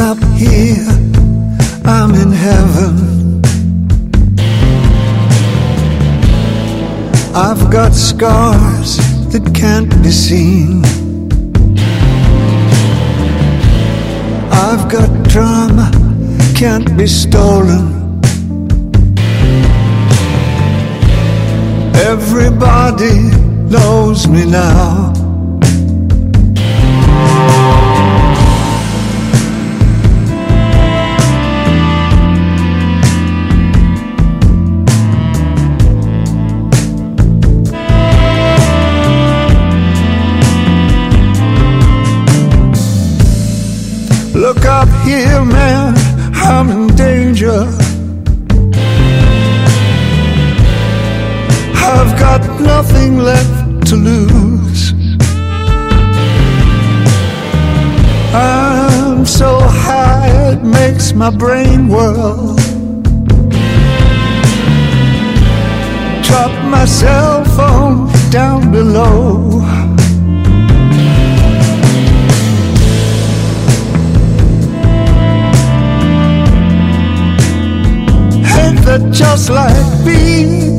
Up here, I'm in heaven. I've got scars that can't be seen. I've got drama, can't be stolen. Everybody knows me now. Look up here, man, I'm in danger. I've got nothing left to lose. I'm so high, it makes my brain whirl. Drop my cell phone down below. That just like being?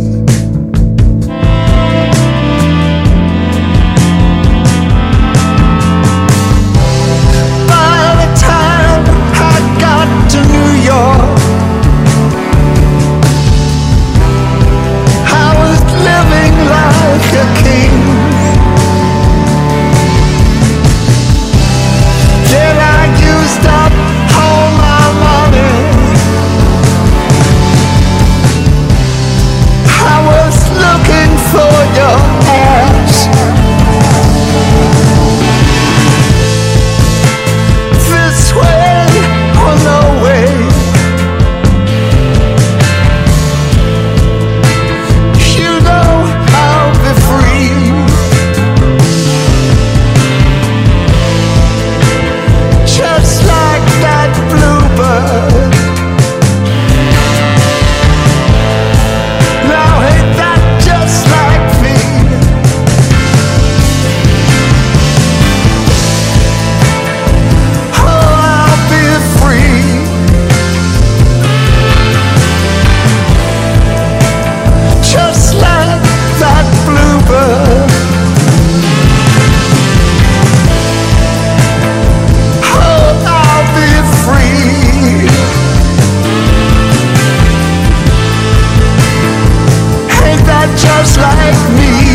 loves like me.